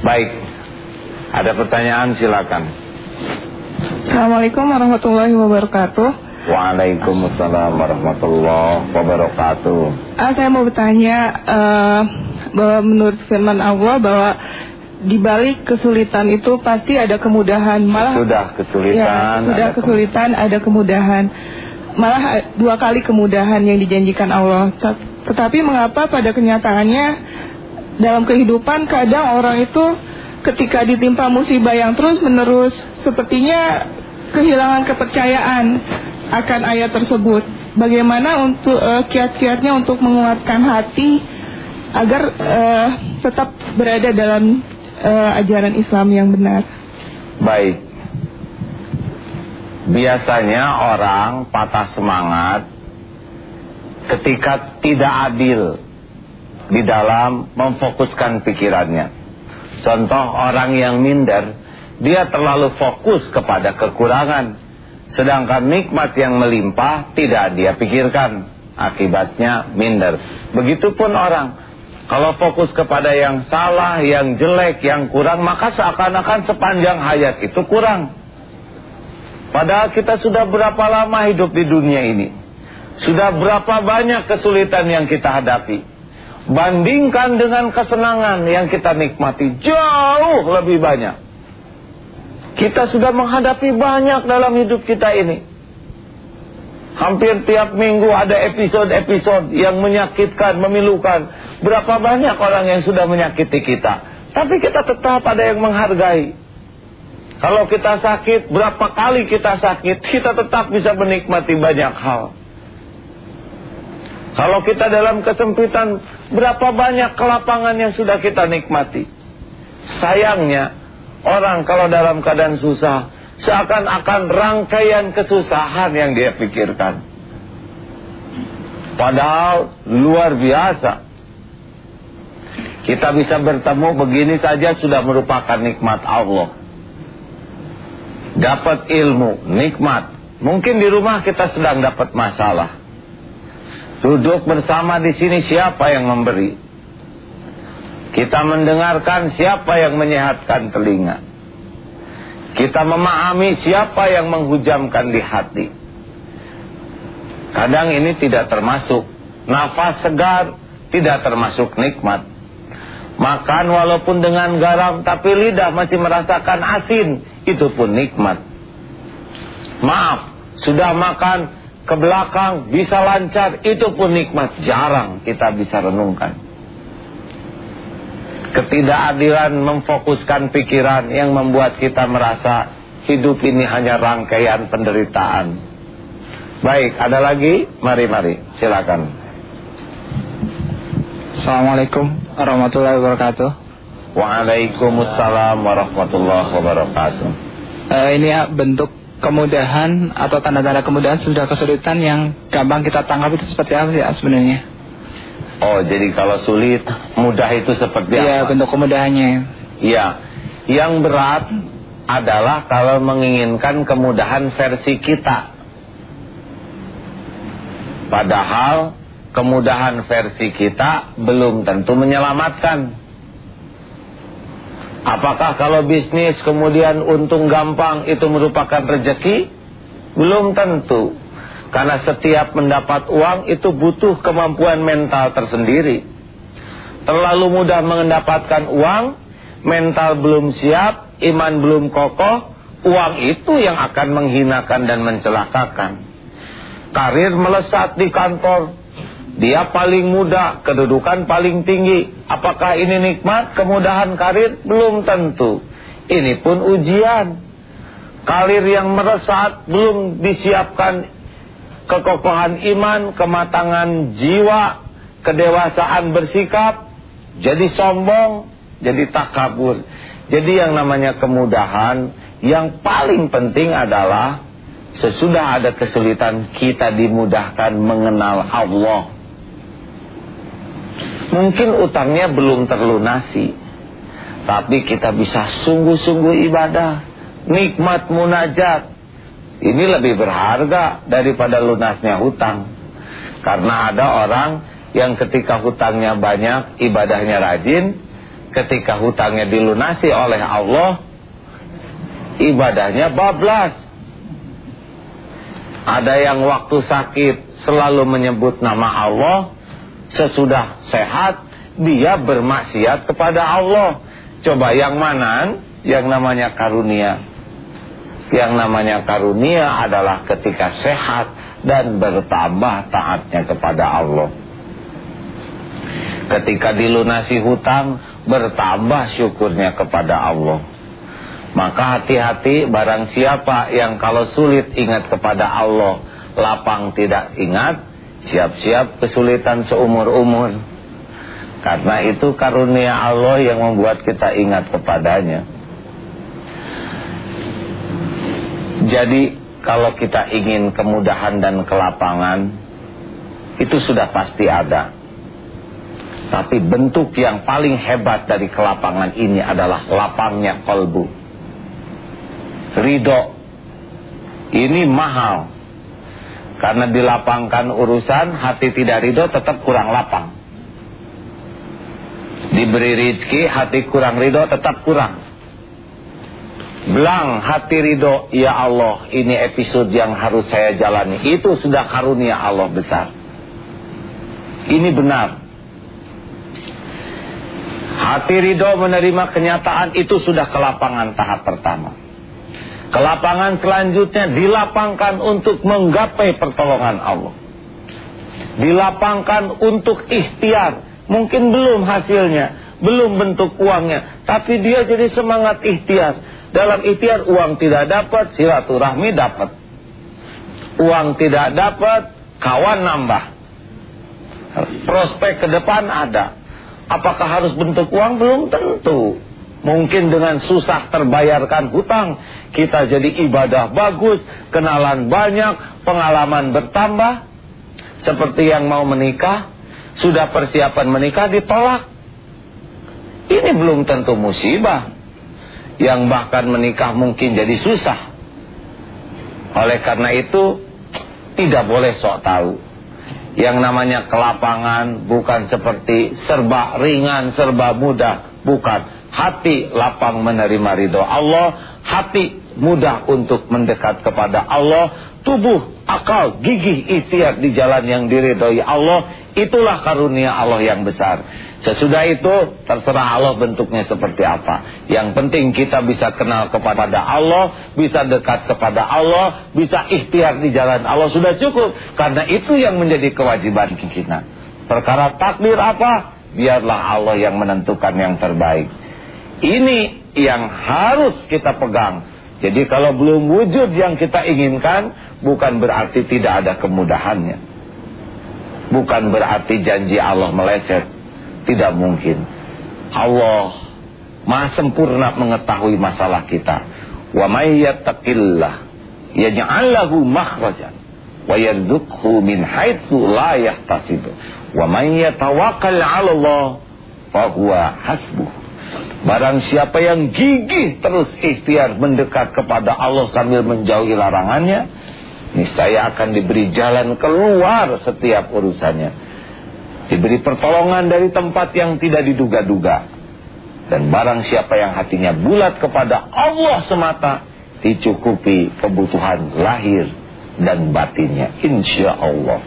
Baik, ada pertanyaan silakan. Assalamualaikum warahmatullahi wabarakatuh. Waalaikumsalam warahmatullahi wabarakatuh. Ah, saya mau bertanya uh, bahwa menurut firman Allah bahwa di balik kesulitan itu pasti ada kemudahan. Malah sudah kesulitan. Ya, sudah ada kesulitan ada kemudahan. Malah eh, dua kali kemudahan yang dijanjikan Allah. Tetapi mengapa pada kenyataannya dalam kehidupan kadang orang itu ketika ditimpa musibah yang terus menerus sepertinya kehilangan kepercayaan akan ayat tersebut. Bagaimana untuk uh, kiat-kiatnya untuk menguatkan hati agar uh, tetap berada dalam uh, ajaran Islam yang benar. Baik. Biasanya orang patah semangat ketika tidak adil di dalam memfokuskan pikirannya. Contoh orang yang minder, dia terlalu fokus kepada kekurangan. Sedangkan nikmat yang melimpah tidak dia pikirkan. Akibatnya minder. Begitupun orang kalau fokus kepada yang salah, yang jelek, yang kurang, maka seakan-akan sepanjang hayat itu kurang. Padahal kita sudah berapa lama hidup di dunia ini. Sudah berapa banyak kesulitan yang kita hadapi. Bandingkan dengan kesenangan yang kita nikmati. Jauh lebih banyak. Kita sudah menghadapi banyak dalam hidup kita ini. Hampir tiap minggu ada episode-episode yang menyakitkan, memilukan. Berapa banyak orang yang sudah menyakiti kita. Tapi kita tetap ada yang menghargai. Kalau kita sakit, berapa kali kita sakit, kita tetap bisa menikmati banyak hal. Kalau kita dalam kesempitan, berapa banyak kelapangan yang sudah kita nikmati. Sayangnya, orang kalau dalam keadaan susah, Seakan-akan rangkaian kesusahan yang dia pikirkan. Padahal luar biasa. Kita bisa bertemu begini saja sudah merupakan nikmat Allah. Dapat ilmu, nikmat. Mungkin di rumah kita sedang dapat masalah. Duduk bersama di sini siapa yang memberi? Kita mendengarkan siapa yang menyehatkan telinga. Kita memahami siapa yang menghujamkan di hati. Kadang ini tidak termasuk. Nafas segar tidak termasuk nikmat. Makan walaupun dengan garam tapi lidah masih merasakan asin. Itu pun nikmat. Maaf, sudah makan ke belakang bisa lancar. Itu pun nikmat. Jarang kita bisa renungkan. Ketidakadilan memfokuskan pikiran yang membuat kita merasa hidup ini hanya rangkaian penderitaan. Baik, ada lagi? Mari-mari, silakan. Assalamualaikum warahmatullahi wabarakatuh. Waalaikumsalam warahmatullahi wabarakatuh. Uh, ini ya, bentuk kemudahan atau tanda-tanda kemudahan sudah kesulitan yang gampang kita tangkap itu seperti apa sih sebenarnya? Oh, jadi kalau sulit, mudah itu seperti ya, apa? Iya, bentuk kemudahannya. Iya. Yang berat adalah kalau menginginkan kemudahan versi kita. Padahal kemudahan versi kita belum tentu menyelamatkan. Apakah kalau bisnis kemudian untung gampang itu merupakan rezeki? Belum tentu. Karena setiap mendapat uang itu butuh kemampuan mental tersendiri. Terlalu mudah mendapatkan uang, mental belum siap, iman belum kokoh, uang itu yang akan menghinakan dan mencelakakan. Karir melesat di kantor, dia paling muda, kedudukan paling tinggi. Apakah ini nikmat, kemudahan karir? Belum tentu. Ini pun ujian. Karir yang meresat belum disiapkan kekokohan iman, kematangan jiwa, kedewasaan bersikap, jadi sombong, jadi takabur. Jadi yang namanya kemudahan, yang paling penting adalah sesudah ada kesulitan kita dimudahkan mengenal Allah. Mungkin utangnya belum terlunasi, tapi kita bisa sungguh-sungguh ibadah, nikmat munajat, ini lebih berharga daripada lunasnya hutang. Karena ada orang yang ketika hutangnya banyak, ibadahnya rajin, ketika hutangnya dilunasi oleh Allah, ibadahnya bablas. Ada yang waktu sakit selalu menyebut nama Allah, sesudah sehat dia bermaksiat kepada Allah. Coba yang mana? Yang namanya karunia. Yang namanya karunia adalah ketika sehat dan bertambah taatnya kepada Allah. Ketika dilunasi hutang, bertambah syukurnya kepada Allah. Maka hati-hati barang siapa yang kalau sulit ingat kepada Allah, lapang tidak ingat, siap-siap kesulitan seumur-umur. Karena itu karunia Allah yang membuat kita ingat kepadanya. Jadi kalau kita ingin kemudahan dan kelapangan, itu sudah pasti ada. Tapi bentuk yang paling hebat dari kelapangan ini adalah lapangnya kolbu. Ridho. Ini mahal. Karena dilapangkan urusan, hati tidak ridho tetap kurang lapang. Diberi rizki, hati kurang ridho tetap kurang. Belang hati ridho, ya Allah, ini episode yang harus saya jalani. Itu sudah karunia Allah besar. Ini benar. Hati ridho menerima kenyataan itu sudah kelapangan tahap pertama. Kelapangan selanjutnya dilapangkan untuk menggapai pertolongan Allah. Dilapangkan untuk ikhtiar. Mungkin belum hasilnya, belum bentuk uangnya. Tapi dia jadi semangat ikhtiar. Dalam ikhtiar uang tidak dapat, silaturahmi dapat. Uang tidak dapat, kawan nambah. Prospek ke depan ada. Apakah harus bentuk uang? Belum tentu. Mungkin dengan susah terbayarkan hutang, kita jadi ibadah bagus, kenalan banyak, pengalaman bertambah. Seperti yang mau menikah, sudah persiapan menikah ditolak. Ini belum tentu musibah. Yang bahkan menikah mungkin jadi susah. Oleh karena itu, tidak boleh sok tahu. Yang namanya kelapangan bukan seperti serba ringan, serba mudah. Bukan. Hati lapang menerima ridho Allah. Hati mudah untuk mendekat kepada Allah. Tubuh, akal, gigih, ikhtiar di jalan yang diridhoi Allah. Itulah karunia Allah yang besar. Sesudah itu terserah Allah bentuknya seperti apa. Yang penting kita bisa kenal kepada Allah, bisa dekat kepada Allah, bisa ikhtiar di jalan Allah sudah cukup. Karena itu yang menjadi kewajiban kita. Perkara takdir apa? Biarlah Allah yang menentukan yang terbaik. Ini yang harus kita pegang. Jadi kalau belum wujud yang kita inginkan, bukan berarti tidak ada kemudahannya. Bukan berarti janji Allah meleset tidak mungkin. Allah Maha sempurna mengetahui masalah kita. Wa may yattaqillah yaj'al lahu makhrajan wa yarzuqhu min haitsu la yahtasib. Wa may 'ala Allah fa huwa hasbuh. Barang siapa yang gigih terus ikhtiar mendekat kepada Allah sambil menjauhi larangannya, niscaya akan diberi jalan keluar setiap urusannya diberi pertolongan dari tempat yang tidak diduga-duga. Dan barang siapa yang hatinya bulat kepada Allah semata, dicukupi kebutuhan lahir dan batinnya. Insya Allah.